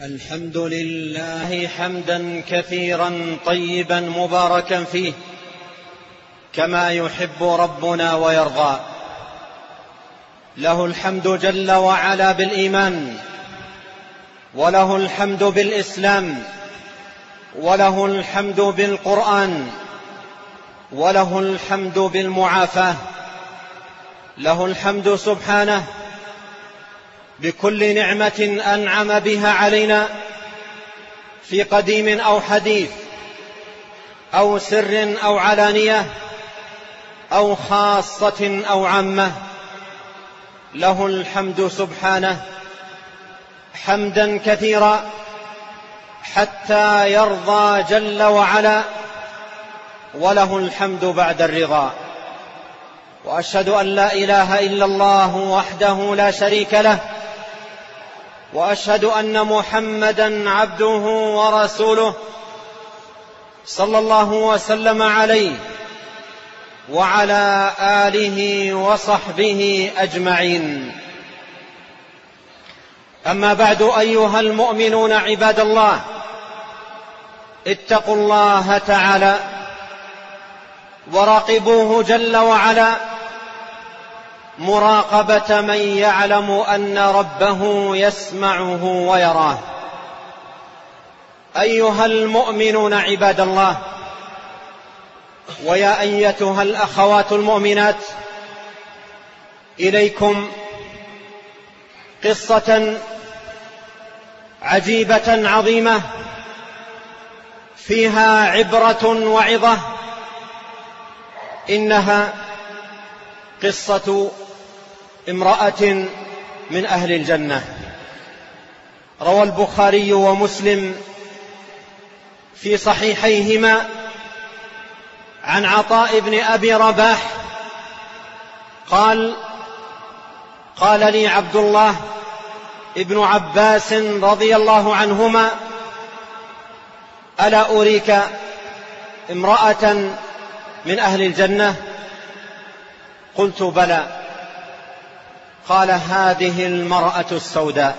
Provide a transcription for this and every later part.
الحمد لله حمدا كثيرا طيبا مباركا فيه كما يحب ربنا ويرضى. له الحمد جل وعلا بالإيمان وله الحمد بالإسلام وله الحمد بالقرآن وله الحمد بالمعافاة. له الحمد سبحانه بكل نعمة أنعم بها علينا في قديم أو حديث أو سر أو علانية أو خاصة أو عامة. له الحمد سبحانه حمدا كثيرا حتى يرضى جل وعلا وله الحمد بعد الرضا. وأشهد أن لا إله إلا الله وحده لا شريك له وأشهد أن محمدا عبده ورسوله صلى الله وسلم عليه وعلى آله وصحبه أجمعين. أما بعد أيها المؤمنون عباد الله اتقوا الله تعالى وراقبوه جل وعلا. مراقبة من يعلم أن ربه يسمعه ويراه. أيها المؤمنون عباد الله ويا أيتها الأخوات المؤمنات إليكم قصة عجيبة عظيمة فيها عبرة وعظة إنها قصة امرأة من أهل الجنة. روى البخاري ومسلم في صحيحيهما عن عطاء بن أبي رباح قال قال لي عبد الله ابن عباس رضي الله عنهما ألا أريك امرأة من أهل الجنة؟ قلت بلى. قال هذه المرأة السوداء.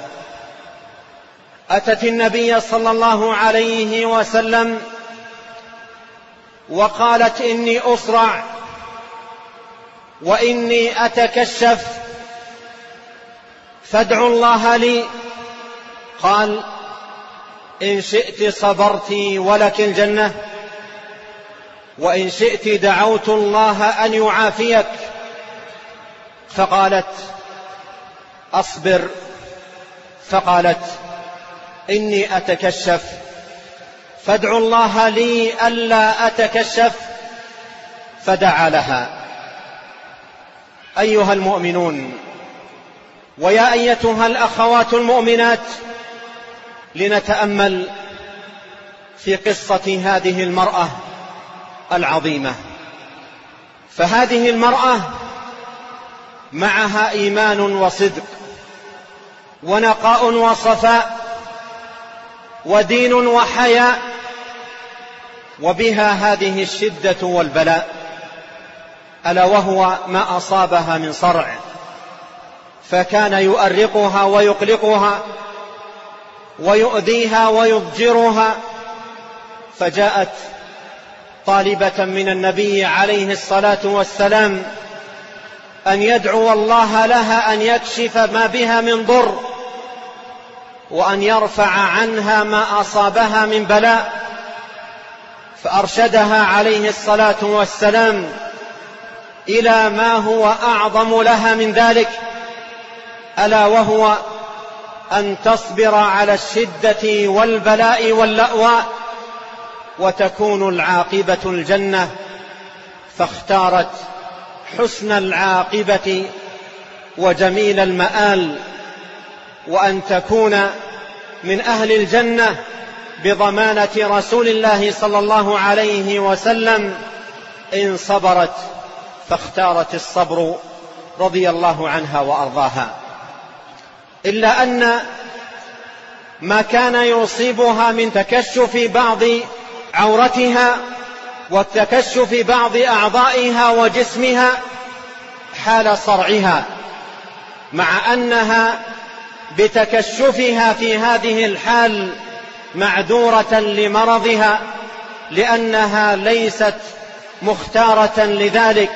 أتت النبي صلى الله عليه وسلم وقالت إني اصرع وإني أتكشف فادعوا الله لي. قال إن شئت صبرت ولك الجنة وإن شئت دعوت الله أن يعافيك. فقالت أصبر. فقالت إني أتكشف. فادعوا الله لي ألا أتكشف. فدعا لها. أيها المؤمنون ويا أيتها الأخوات المؤمنات لنتأمل في قصة هذه المرأة العظيمة. فهذه المرأة معها إيمان وصدق. ونقاء وصفاء ودين وحياء وبها هذه الشدة والبلاء ألا وهو ما أصابها من صرع فكان يؤرقها ويقلقها ويؤذيها ويضجرها فجاءت طالبة من النبي عليه الصلاة والسلام أن يدعو الله لها أن يكشف ما بها من ضر وأن يرفع عنها ما أصابها من بلاء فأرشدها عليه الصلاة والسلام إلى ما هو أعظم لها من ذلك ألا وهو أن تصبر على الشدة والبلاء واللاواء وتكون العاقبة الجنة فاختارت حسن العاقبة وجميل المآل وأن تكون من أهل الجنة بضمانة رسول الله صلى الله عليه وسلم. إن صبرت فاختارت الصبر رضي الله عنها وأرضاها. إلا أن ما كان يصيبها من تكشف بعض عورتها وتكشف بعض أعضائها وجسمها حال صرعها مع أنها بتكشفها في هذه الحال معذورة لمرضها لأنها ليست مختارة لذلك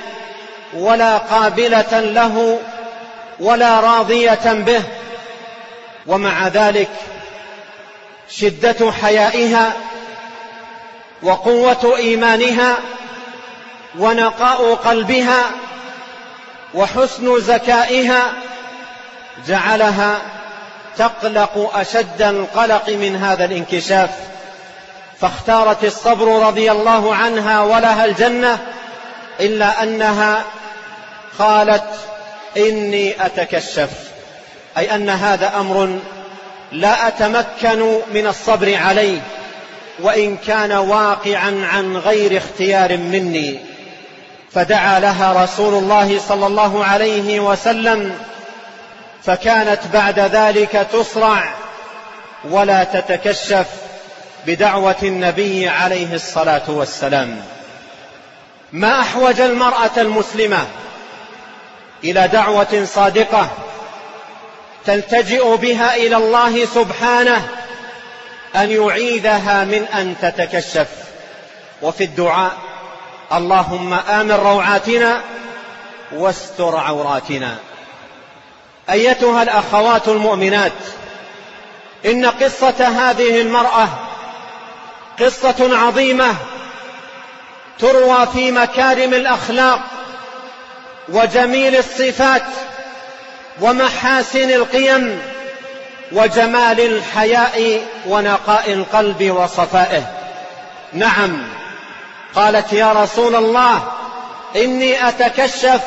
ولا قابلة له ولا راضية به. ومع ذلك شدة حيائها وقوة إيمانها ونقاء قلبها وحسن ذكائها جعلها تقلق أشد القلق من هذا الانكشاف. فاختارت الصبر رضي الله عنها ولها الجنة إلا أنها قالت إني أتكشف. أي أن هذا أمر لا أتمكن من الصبر عليه وإن كان واقعا عن غير اختيار مني. فدعا لها رسول الله صلى الله عليه وسلم فكانت بعد ذلك تصرع ولا تتكشف بدعوة النبي عليه الصلاة والسلام. ما أحوج المرأة المسلمة إلى دعوة صادقة تلتجئ بها إلى الله سبحانه أن يعيذها من أن تتكشف. وفي الدعاء اللهم آمن روعاتنا واستر عوراتنا. أيتها الأخوات المؤمنات إن قصة هذه المرأة قصة عظيمة تروى في مكارم الأخلاق وجميل الصفات ومحاسن القيم وجمال الحياء ونقاء القلب وصفائه. نعم قالت يا رسول الله إني أتكشف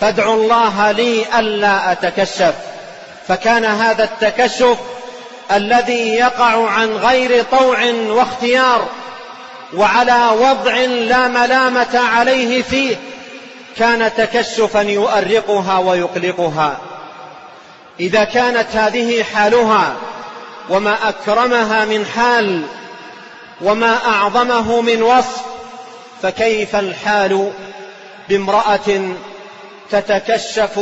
فادعوا الله لي ألا أتكشف. فكان هذا التكشف الذي يقع عن غير طوع واختيار وعلى وضع لا ملامة عليه فيه كان تكشفا يؤرقها ويقلقها. إذا كانت هذه حالها وما أكرمها من حال وما أعظمه من وصف فكيف الحال بامرأة تتكشف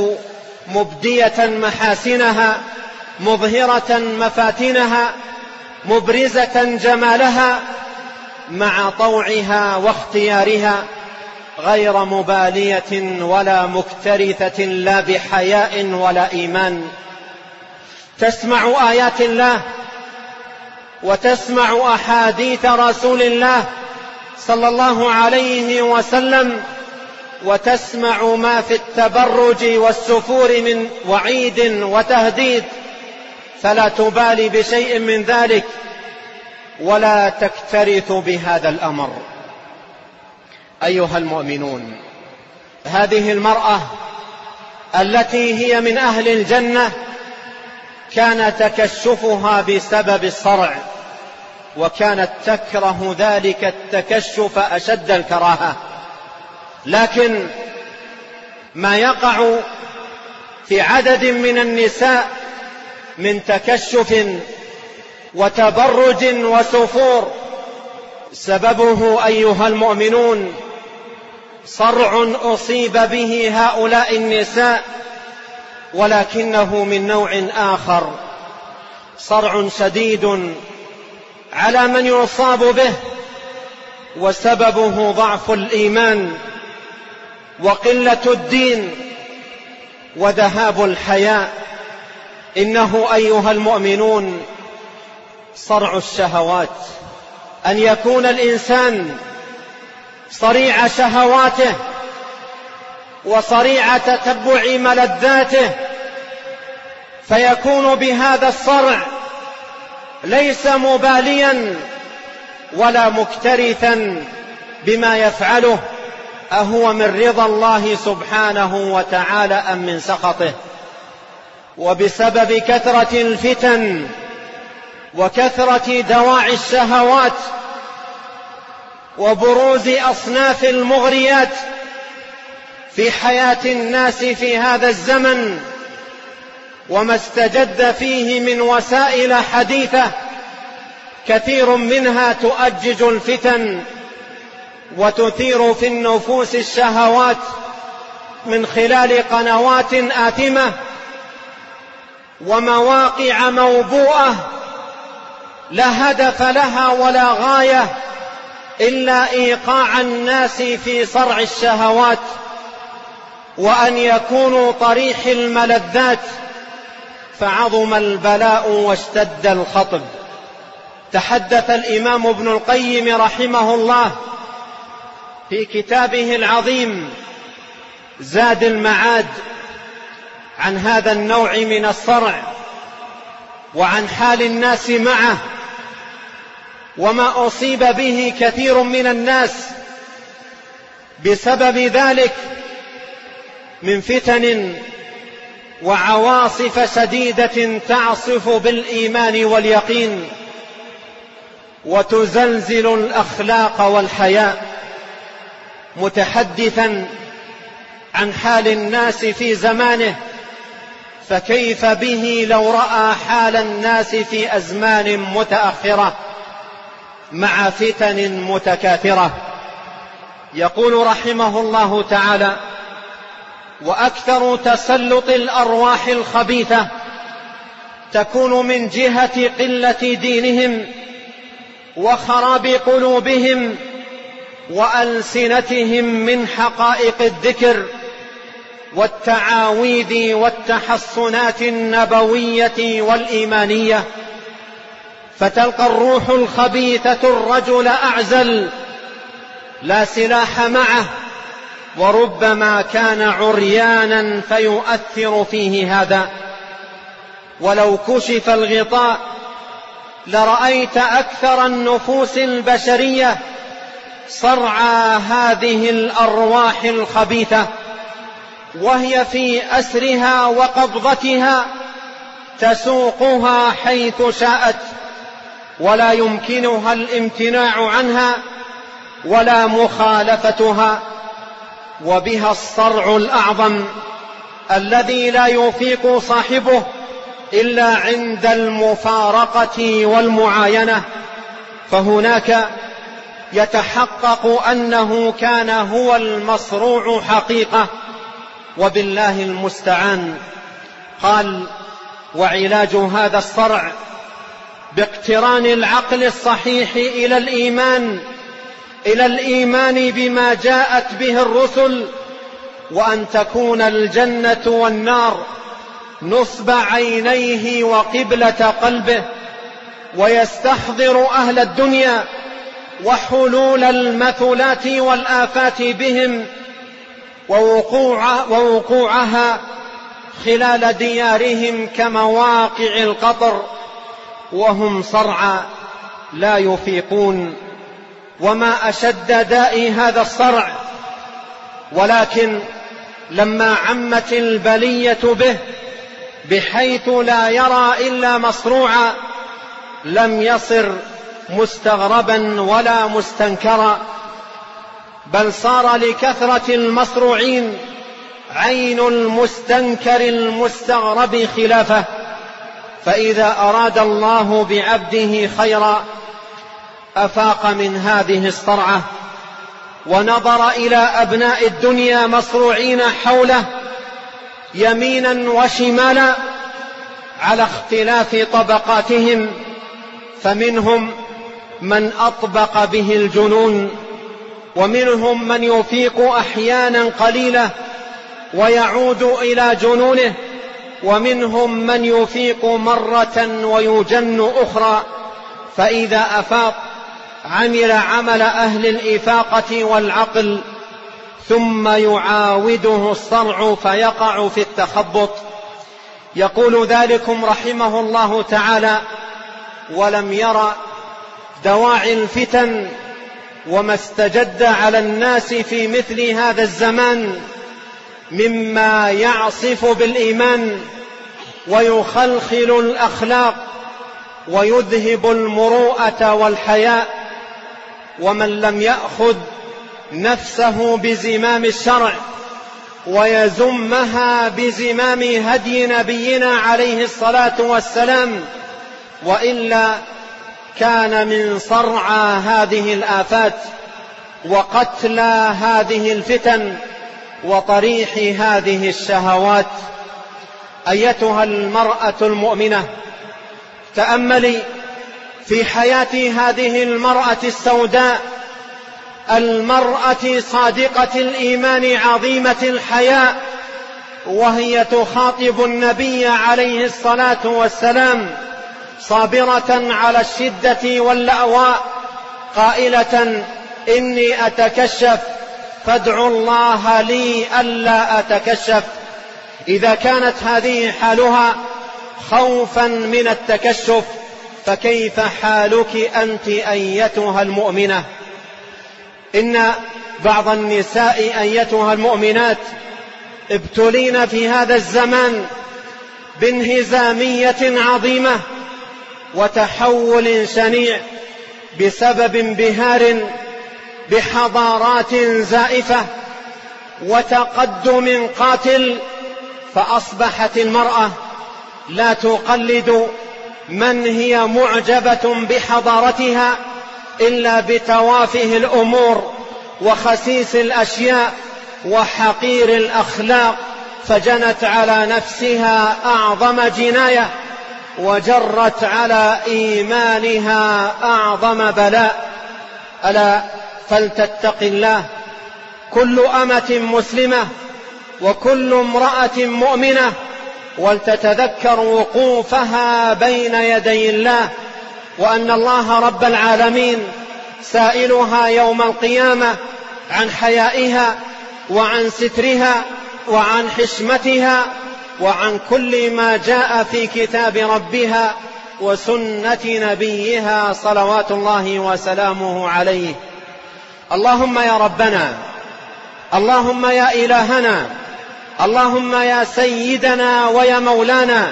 مبدية محاسنها مظهرة مفاتنها مبرزة جمالها مع طوعها واختيارها غير مبالية ولا مكترثة لا بحياء ولا إيمان. تسمع آيات الله وتسمع أحاديث رسول الله صلى الله عليه وسلم وتسمع ما في التبرج والسفور من وعيد وتهديد فلا تبالي بشيء من ذلك ولا تكترث بهذا الأمر. أيها المؤمنون هذه المرأة التي هي من أهل الجنة كان تكشفها بسبب الصرع وكانت تكره ذلك التكشف أشد الكراهة. لكن ما يقع في عدد من النساء من تكشف وتبرج وسفور. سببه أيها المؤمنون صرع أصيب به هؤلاء النساء ولكنه من نوع آخر. صرع شديد على من يصاب به وسببه ضعف الإيمان. وقلة الدين وذهاب الحياء. إنه أيها المؤمنون صرع الشهوات أن يكون الإنسان صريع شهواته وصريع تتبع ملذاته فيكون بهذا الصرع ليس مباليا ولا مكترثا بما يفعله. أهو من رضا الله سبحانه وتعالى أم من سخطه؟ وبسبب كثرة الفتن وكثرة دواعي الشهوات وبروز أصناف المغريات في حياة الناس في هذا الزمن وما استجد فيه من وسائل حديثة كثير منها تؤجج الفتن وتثير في النفوس الشهوات من خلال قنوات آثمة ومواقع موبوءة لا هدف لها ولا غاية إلا إيقاع الناس في صرع الشهوات وأن يكونوا طريح الملذات فعظم البلاء واشتد الخطب. تحدث الإمام ابن القيم رحمه الله في كتابه العظيم زاد المعاد عن هذا النوع من الصرع وعن حال الناس معه وما أصيب به كثير من الناس بسبب ذلك من فتن وعواصف شديدة تعصف بالإيمان واليقين وتزلزل الأخلاق والحياء. متحدثا عن حال الناس في زمانه فكيف به لو رأى حال الناس في أزمان متأخرة مع فتن متكاثرة؟ يقول رحمه الله تعالى وأكثر تسلط الأرواح الخبيثة تكون من جهة قلة دينهم وخراب قلوبهم وألسنتهم من حقائق الذكر والتعاويذ والتحصنات النبوية والإيمانية. فتلقى الروح الخبيثة الرجل أعزل لا سلاح معه وربما كان عريانا فيؤثر فيه هذا. ولو كشف الغطاء لرأيت أكثر النفوس البشرية صرعى هذه الأرواح الخبيثة وهي في أسرها وقبضتها تسوقها حيث شاءت ولا يمكنها الامتناع عنها ولا مخالفتها وبها الصرع الأعظم الذي لا يفيق صاحبه إلا عند المفارقة والمعاينة فهناك يتحقق أنه كان هو المصروع حقيقة وبالله المستعان. قال وعلاج هذا الصرع باقتران العقل الصحيح إلى الإيمان إلى الإيمان بما جاءت به الرسل وأن تكون الجنة والنار نصب عينيه وقبلة قلبه ويستحضر أهل الدنيا وحلول المثلات والآفات بهم ووقوع ووقوعها خلال ديارهم كمواقع القطر وهم صرعى لا يفيقون وما أشد داء هذا الصرع ولكن لما عمت البلية به بحيث لا يرى إلا مصروعا لم يصر مستغربا ولا مستنكرا بل صار لكثرة المصروعين عين المستنكر المستغرب خلافه. فإذا أراد الله بعبده خيرا أفاق من هذه الصرعة ونظر إلى أبناء الدنيا مصروعين حوله يمينا وشمالا على اختلاف طبقاتهم فمنهم من أطبق به الجنون ومنهم من يفيق أحيانا قليلة ويعود إلى جنونه ومنهم من يفيق مرة ويجن أخرى فإذا أفاق عمل عمل أهل الإفاقة والعقل ثم يعاوده الصرع فيقع في التخبط. يقول ذلكم رحمه الله تعالى ولم ير دواعي الفتن وما استجد على الناس في مثل هذا الزمان مما يعصف بالإيمان ويخلخل الأخلاق ويذهب المروءة والحياء ومن لم يأخذ نفسه بزمام الشرع ويزمها بزمام هدي نبينا عليه الصلاة والسلام وإلا كان من صرعى هذه الآفات وقتلى هذه الفتن وطريح هذه الشهوات. أيتها المرأة المؤمنة تأملي في حياة هذه المرأة السوداء المرأة صادقة الإيمان عظيمة الحياء وهي تخاطب النبي عليه الصلاة والسلام صابرة على الشدة واللأواء قائلة إني أتكشف فادعوا الله لي ألا أتكشف. إذا كانت هذه حالها خوفا من التكشف فكيف حالك أنت أيتها المؤمنة؟ إن بعض النساء أيتها المؤمنات ابتلين في هذا الزمان بانهزامية عظيمة. وتحول شنيع بسبب انبهار بحضارات زائفة وتقدم قاتل فأصبحت المرأة لا تقلد من هي معجبة بحضارتها إلا بتوافه الأمور وخسيس الأشياء وحقير الأخلاق فجنت على نفسها أعظم جناية. وجرت على إيمانها أعظم بلاء. ألا فلتتق الله. كل أمة مسلمة وكل امرأة مؤمنة ولتتذكر وقوفها بين يدي الله وأن الله رب العالمين سائلها يوم القيامة عن حيائها وعن سترها وعن حشمتها وعن كل ما جاء في كتاب ربها وسنة نبيها صلوات الله وسلامه عليه. اللهم يا ربنا اللهم يا إلهنا اللهم يا سيدنا ويا مولانا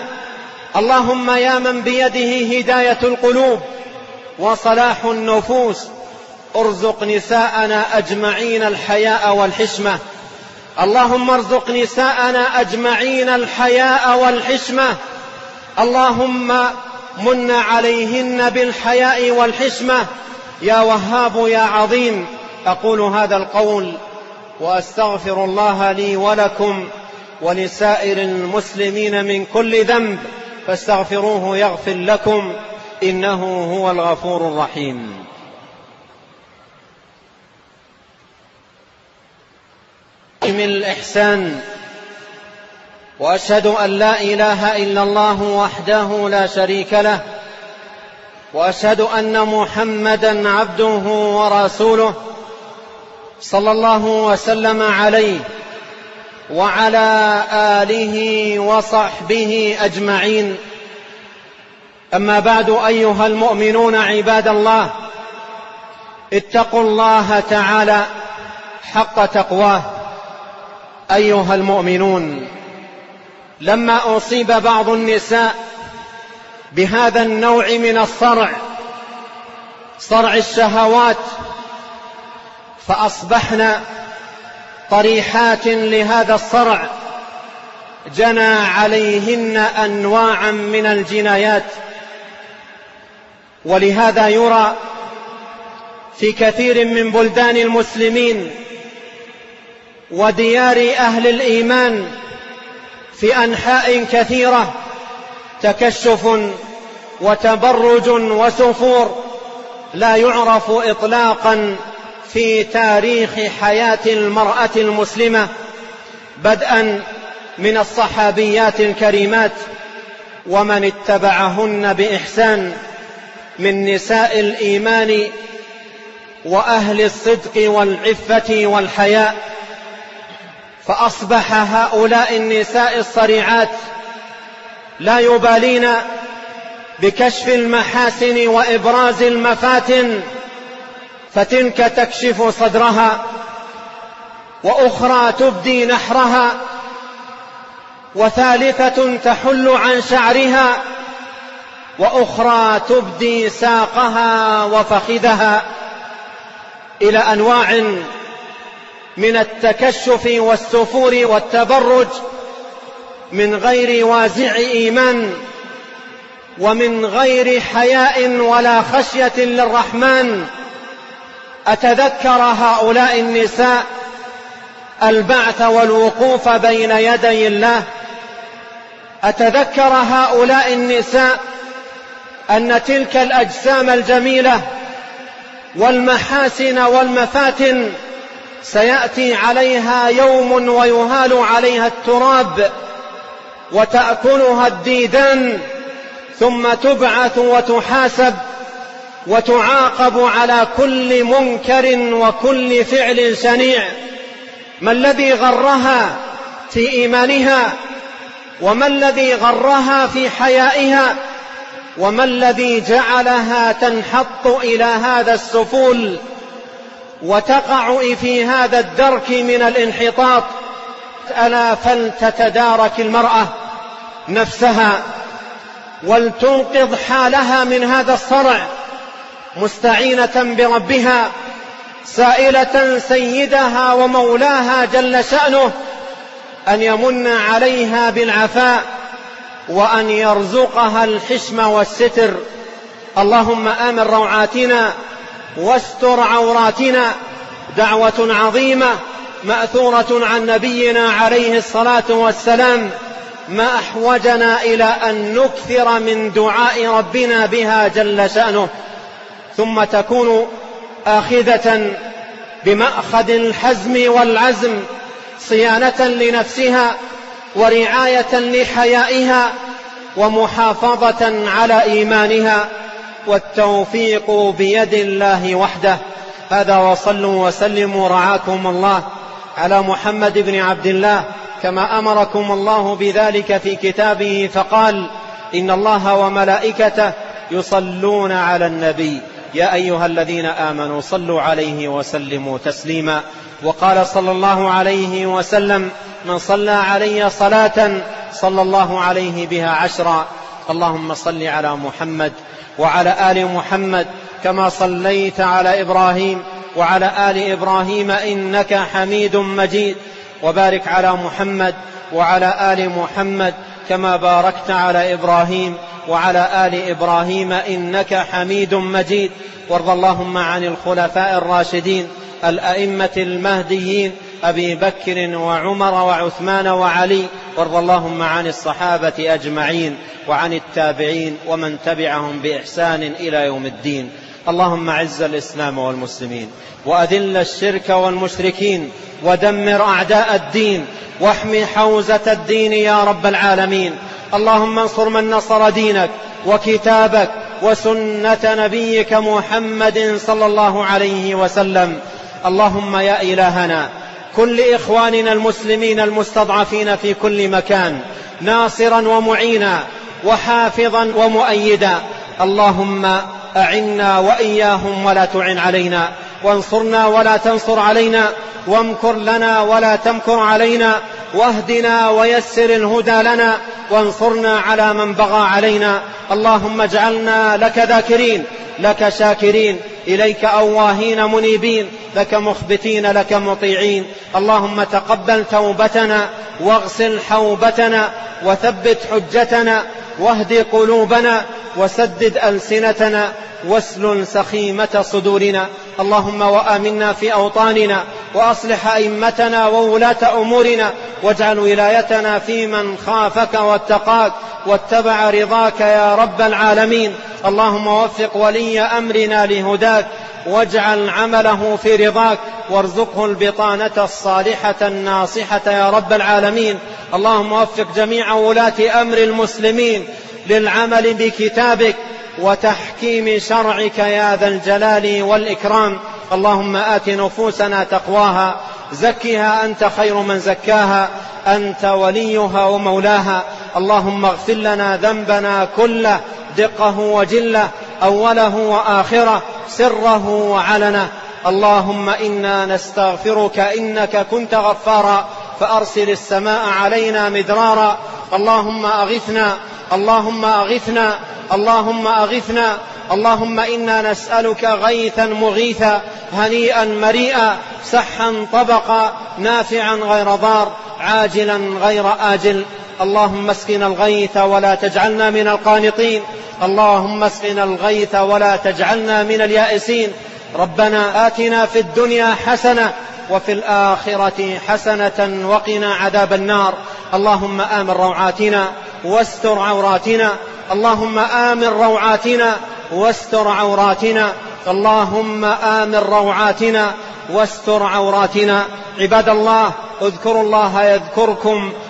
اللهم يا من بيده هداية القلوب وصلاح النفوس. ارزق نساءنا أجمعين الحياء والحشمة. اللهم ارزق نساءنا أجمعين الحياء والحشمة. اللهم من عليهن بالحياء والحشمة. يا وهاب يا عظيم. أقول هذا القول وأستغفر الله لي ولكم ولسائر المسلمين من كل ذنب. فاستغفروه يغفر لكم. إنه هو الغفور الرحيم. من الإحسان. وأشهد أن لا إله إلا الله وحده لا شريك له. وأشهد أن محمدا عبده ورسوله صلى الله وسلم عليه وعلى آله وصحبه أجمعين. أما بعد أيها المؤمنون عباد الله اتقوا الله تعالى حق تقواه. أيها المؤمنون لما أصيب بعض النساء بهذا النوع من الصرع صرع الشهوات فأصبحن طريحات لهذا الصرع جنى عليهن أنواعا من الجنايات. ولهذا يرى في كثير من بلدان المسلمين وديار أهل الإيمان في أنحاء كثيرة تكشف وتبرج وسفور لا يعرف إطلاقا في تاريخ حياة المرأة المسلمة بدءا من الصحابيات الكريمات ومن اتبعهن بإحسان من نساء الإيمان وأهل الصدق والعفة والحياء. فأصبح هؤلاء النساء الصريعات لا يبالين بكشف المحاسن وإبراز المفاتن فتلك تكشف صدرها وأخرى تبدي نحرها وثالثة تحل عن شعرها وأخرى تبدي ساقها وفخذها إلى أنواع من التكشف والسفور والتبرج من غير وازع إيمان ومن غير حياء ولا خشية للرحمن. أتذكر هؤلاء النساء البعث والوقوف بين يدي الله. أتذكر هؤلاء النساء أن تلك الأجسام الجميلة والمحاسن والمفاتن سيأتي عليها يوم ويهال عليها التراب وتأكلها الديدان ثم تبعث وتحاسب وتعاقب على كل منكر وكل فعل شنيع ما الذي غرها في إيمانها؟ وما الذي غرها في حيائها؟ وما الذي جعلها تنحط إلى هذا السفول؟ وتقع في هذا الدرك من الانحطاط. ألا فلتتدارك المرأة نفسها ولتنقذ حالها من هذا الصرع مستعينة بربها سائلة سيدها ومولاها جل شأنه أن يمن عليها بالعفاء وأن يرزقها الحشم والستر. اللهم آمن روعاتنا واستر عوراتنا دعوة عظيمة مأثورة عن نبينا عليه الصلاة والسلام ما أحوجنا إلى أن نكثر من دعاء ربنا بها جل شأنه ثم تكون آخذة بمأخذ الحزم والعزم صيانة لنفسها ورعاية لحيائها ومحافظة على إيمانها. والتوفيق بيد الله وحده. هذا وصلوا وسلموا رعاكم الله على محمد بن عبد الله كما أمركم الله بذلك في كتابه فقال إن الله وملائكته يصلون على النبي. يا أيها الذين آمنوا صلوا عليه وسلموا تسليما. وقال صلى الله عليه وسلم من صلى علي صلاة صلى الله عليه بها عشرا. اللهم صل على محمد وعلى آل محمد كما صليت على إبراهيم وعلى آل إبراهيم إنك حميد مجيد وبارك على محمد وعلى آل محمد كما باركت على إبراهيم وعلى آل إبراهيم إنك حميد مجيد وارض اللهم عن الخلفاء الراشدين الأئمة المهديين أبي بكر وعمر وعثمان وعلي وارض اللهم عن الصحابة أجمعين وعن التابعين ومن تبعهم بإحسان إلى يوم الدين. اللهم أعز الإسلام والمسلمين وأذل الشرك والمشركين ودمر أعداء الدين واحم حوزة الدين يا رب العالمين. اللهم انصر من نصر دينك وكتابك وسنة نبيك محمد صلى الله عليه وسلم. اللهم يا إلهنا كل إخواننا المسلمين المستضعفين في كل مكان ناصرا ومعينا وحافظا ومؤيدا. اللهم أعنا وإياهم ولا تعن علينا وانصرنا ولا تنصر علينا وامكر لنا ولا تمكر علينا واهدنا ويسر الهدى لنا وانصرنا على من بغى علينا. اللهم اجعلنا لك ذاكرين لك شاكرين إليك أواهين منيبين. لك مخبتين لك مطيعين. اللهم تقبل توبتنا واغسل حوبتنا وثبت حجتنا واهد قلوبنا وسدد ألسنتنا واسلل سخيمة صدورنا. اللهم وآمنا في أوطاننا وأصلح أئمتنا وولاة أمورنا واجعل ولايتنا في من خافك واتقاك واتبع رضاك يا رب العالمين. اللهم وفق ولي أمرنا لهداك واجعل عمله في رضاك وارزقه البطانة الصالحة الناصحة يا رب العالمين. اللهم وفق جميع ولاة أمر المسلمين للعمل بكتابك وتحكيم شرعك يا ذا الجلال والإكرام. اللهم آت نفوسنا تقواها زكها أنت خير من زكاها أنت وليها ومولاها. اللهم اغفر لنا ذنبنا كله دقه وجله أوله وآخره سره وعلنه. اللهم إنا نستغفرك إنك كنت غفارا فأرسل السماء علينا مدرارا. اللهم أغثنا اللهم أغثنا اللهم أغثنا. اللهم إنا نسألك غيثا مغيثا هنيئا مريئا سحا طبقا نافعا غير ضار عاجلا غير آجل. اللهم اسقنا الغيث ولا تجعلنا من القانطين. اللهم اسقنا الغيث ولا تجعلنا من اليائسين. ربنا آتنا في الدنيا حسنة وفي الآخرة حسنة وقنا عذاب النار. اللهم آمن روعاتنا واستر عوراتنا. اللهم آمن روعاتنا واستر عوراتنا. اللهم آمن روعاتنا واستر عوراتنا. عباد الله اذكروا الله يذكركم.